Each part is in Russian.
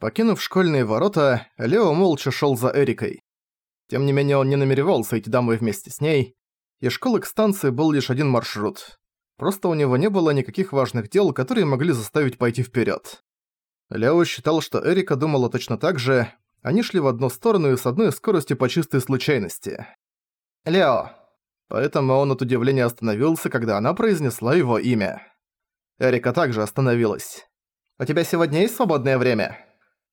Покинув школьные ворота, Лео молча шел за Эрикой. Тем не менее он не намеревался идти домой вместе с ней, и школы к станции был лишь один маршрут. Просто у него не было никаких важных дел, которые могли заставить пойти вперед. Лео считал, что Эрика думала точно так же, они шли в одну сторону и с одной скоростью по чистой случайности. «Лео!» Поэтому он от удивления остановился, когда она произнесла его имя. Эрика также остановилась. «У тебя сегодня есть свободное время?»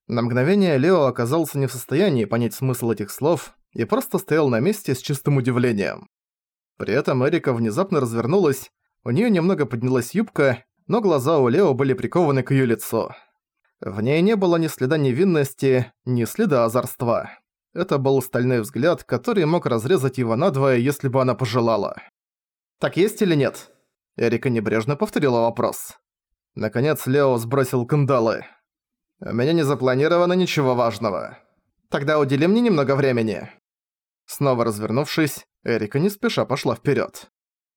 На мгновение Лео оказался не в состоянии понять смысл этих слов и просто стоял на месте с чистым удивлением. При этом Эрика внезапно развернулась, у неё немного поднялась юбка, но глаза у Лео были прикованы к её лицу. В ней не было ни следа невинности, ни следа озорства. Это был стальной взгляд, который мог разрезать его надвое, если бы она пожелала. «Так есть или нет?» Эрика небрежно повторила вопрос. Наконец Лео сбросил кандалы. У меня не запланировано ничего важного. Тогда удели мне немного времени». Снова развернувшись, Эрика не спеша пошла вперед.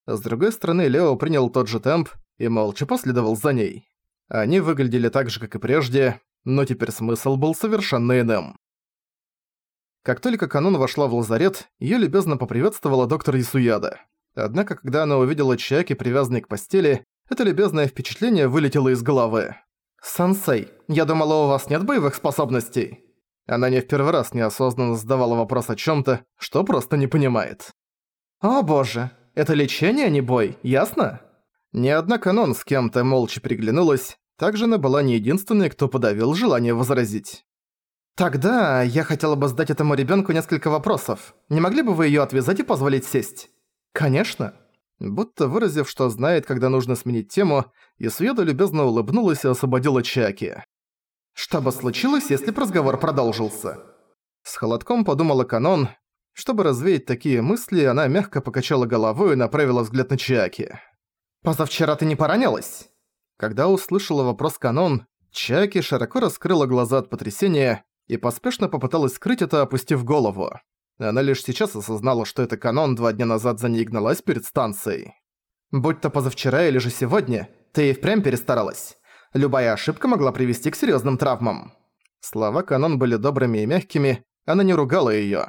С другой стороны, Лео принял тот же темп и молча последовал за ней. Они выглядели так же, как и прежде, но теперь смысл был совершенно иным. Как только Канон вошла в лазарет, её любезно поприветствовала доктор Исуяда. Однако, когда она увидела Чаки, привязанный к постели, это любезное впечатление вылетело из головы. «Сансей, я думала, у вас нет боевых способностей». Она не в первый раз неосознанно задавала вопрос о чём-то, что просто не понимает. «О боже, это лечение, а не бой, ясно?» Ни одна канон с кем-то молча приглянулась, также она была не единственной, кто подавил желание возразить. «Тогда я хотела бы задать этому ребёнку несколько вопросов. Не могли бы вы её отвязать и позволить сесть?» «Конечно». Будто выразив, что знает, когда нужно сменить тему, Исуеда любезно улыбнулась и освободила Чаки. «Что бы случилось, если б разговор продолжился?» С холодком подумала Канон. Чтобы развеять такие мысли, она мягко покачала головой и направила взгляд на Чаки. «Позавчера ты не поранилась?» Когда услышала вопрос Канон, Чаки широко раскрыла глаза от потрясения и поспешно попыталась скрыть это, опустив голову. Она лишь сейчас осознала, что это канон два дня назад за ней гналась перед станцией. Будь то позавчера или же сегодня, ты и впрямь перестаралась. Любая ошибка могла привести к серьезным травмам. Слова канон были добрыми и мягкими, она не ругала её.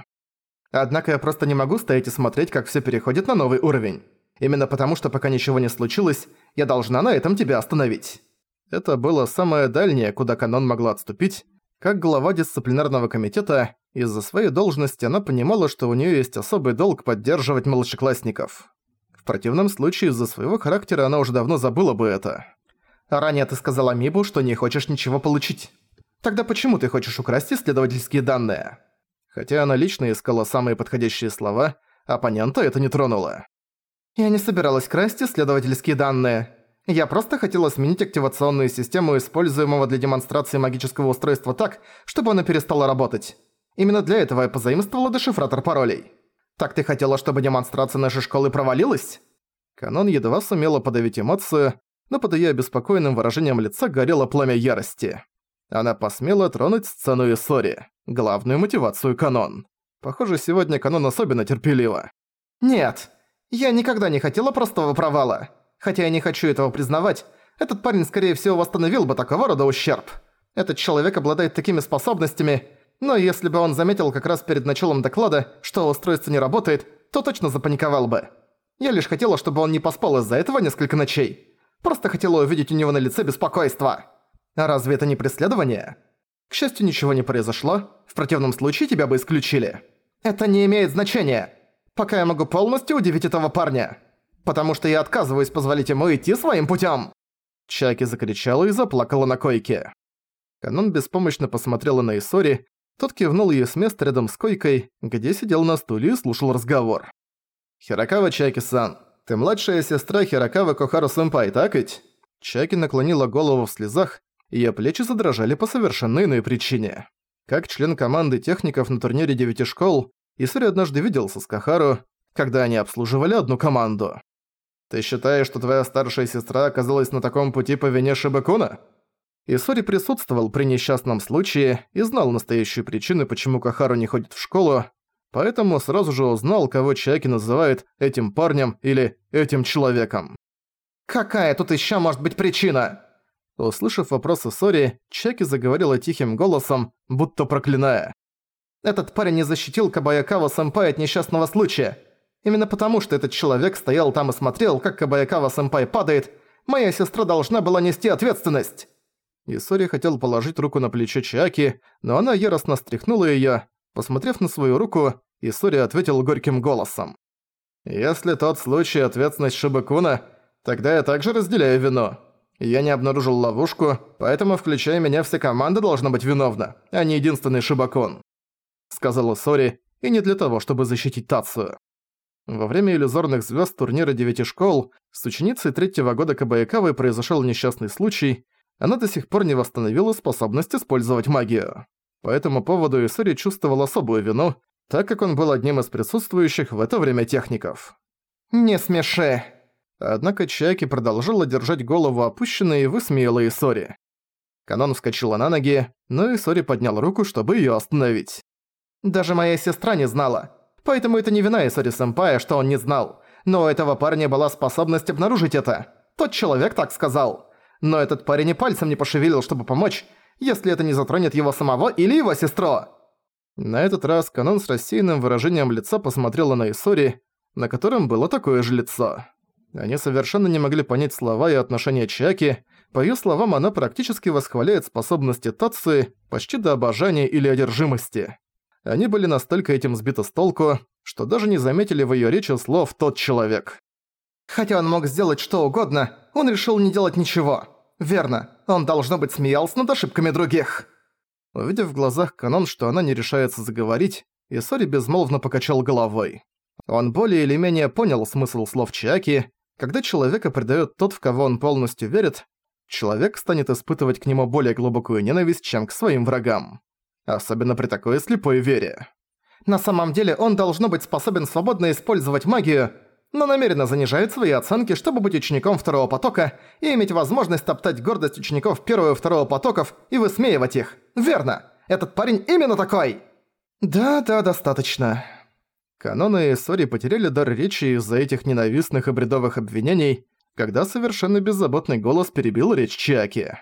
Однако я просто не могу стоять и смотреть, как всё переходит на новый уровень. Именно потому, что пока ничего не случилось, я должна на этом тебя остановить. Это было самое дальнее, куда канон могла отступить, как глава дисциплинарного комитета, из-за своей должности она понимала, что у неё есть особый долг поддерживать младшеклассников. В противном случае из-за своего характера она уже давно забыла бы это. «Ранее ты сказала Мибу, что не хочешь ничего получить. Тогда почему ты хочешь украсть исследовательские данные?» Хотя она лично искала самые подходящие слова, оппонента это не тронуло. «Я не собиралась красть исследовательские данные. Я просто хотела сменить активационную систему используемого для демонстрации магического устройства так, чтобы оно перестало работать. Именно для этого я позаимствовала дешифратор паролей. Так ты хотела, чтобы демонстрация нашей школы провалилась?» Канон едва сумела подавить эмоцию, но под её обеспокоенным выражением лица горело пламя ярости. Она посмела тронуть сцену Исори, главную мотивацию Канон. Похоже, сегодня Канон особенно терпелива. «Нет, я никогда не хотела простого провала. Хотя я не хочу этого признавать, этот парень, скорее всего, восстановил бы такого рода ущерб. Этот человек обладает такими способностями, но если бы он заметил как раз перед началом доклада, что устройство не работает, то точно запаниковал бы. Я лишь хотела, чтобы он не поспал из-за этого несколько ночей. Просто хотела увидеть у него на лице беспокойство. А разве это не преследование? К счастью, ничего не произошло. В противном случае тебя бы исключили. Это не имеет значения. Пока я могу полностью удивить этого парня потому что я отказываюсь позволить ему идти своим путем. Чаки закричала и заплакала на койке. Канон беспомощно посмотрела на Исори, тот кивнул ей с места рядом с койкой, где сидел на стуле и слушал разговор. «Хирокава Чаки-сан, ты младшая сестра Хирокава Кохару-сэмпай, так ведь?» Чаки наклонила голову в слезах, её плечи задрожали по совершенно иной причине. Как член команды техников на турнире девяти школ, Исори однажды виделся с Кахару, когда они обслуживали одну команду. Ты считаешь, что твоя старшая сестра оказалась на таком пути по вине Шибакуна? Исори присутствовал при несчастном случае и знал настоящую причину, почему Кахару не ходит в школу, поэтому сразу же узнал, кого Чаки называет этим парнем или этим человеком. «Какая тут ещё может быть причина?» Услышав вопросы Сори, Чаки заговорила тихим голосом, будто проклиная. «Этот парень не защитил Кабаякава-сэмпай от несчастного случая. Именно потому, что этот человек стоял там и смотрел, как Кабаякава-сэмпай падает, моя сестра должна была нести ответственность!» И Сори хотел положить руку на плечо Чаки, но она яростно стряхнула её. Посмотрев на свою руку, Исори ответил горьким голосом. «Если тот случай ответственность Шибакуна, тогда я также разделяю вину. Я не обнаружил ловушку, поэтому, включая меня, вся команда должна быть виновна, а не единственный Шибакун», — сказал Исори, и не для того, чтобы защитить Тацию. Во время иллюзорных звезд турнира девяти школ с ученицей третьего года Кабаякавы произошел несчастный случай, она до сих пор не восстановила способность использовать магию. По этому поводу Исори чувствовал особую вину, так как он был одним из присутствующих в это время техников. «Не смеши!» Однако Чаки продолжила держать голову опущенной и высмеяла Исори. Канон вскочила на ноги, но Исори поднял руку, чтобы её остановить. «Даже моя сестра не знала. Поэтому это не вина Исори-сэмпая, что он не знал. Но у этого парня была способность обнаружить это. Тот человек так сказал. Но этот парень и пальцем не пошевелил, чтобы помочь, если это не затронет его самого или его сестру». На этот раз Канон с рассеянным выражением лица посмотрела на Исори, на котором было такое же лицо. Они совершенно не могли понять слова и отношения Чаки. По её словам, она практически восхваляет способности Тации почти до обожания или одержимости. Они были настолько этим сбиты с толку, что даже не заметили в её речи слов «тот человек». Хотя он мог сделать что угодно, он решил не делать ничего. Верно, он, должно быть, смеялся над ошибками других. Увидев в глазах Канон, что она не решается заговорить, Исори безмолвно покачал головой. Он более или менее понял смысл слов Чаки. Когда человека предает тот, в кого он полностью верит, человек станет испытывать к нему более глубокую ненависть, чем к своим врагам. Особенно при такой слепой вере. На самом деле он должно быть способен свободно использовать магию, но намеренно занижает свои оценки, чтобы быть учеником второго потока и иметь возможность топтать гордость учеников первого и второго потоков и высмеивать их. Верно! Этот парень именно такой! Да-да, достаточно. Каноны и Сори потеряли дар речи из-за этих ненавистных и бредовых обвинений, когда совершенно беззаботный голос перебил речь Чаки.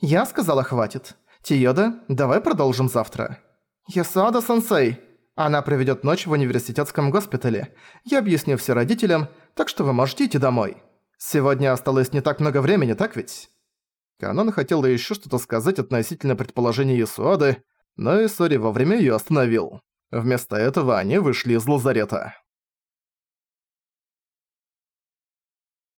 «Я сказала, хватит. Тиода, давай продолжим завтра». «Ясада-сенсей, она проведет ночь в университетском госпитале. Я объясню все родителям, так что вы можете идти домой. Сегодня осталось не так много времени, так ведь?» Канон хотела еще что-то сказать относительно предположений Исуады, но Исори вовремя ее остановил. Вместо этого они вышли из лазарета.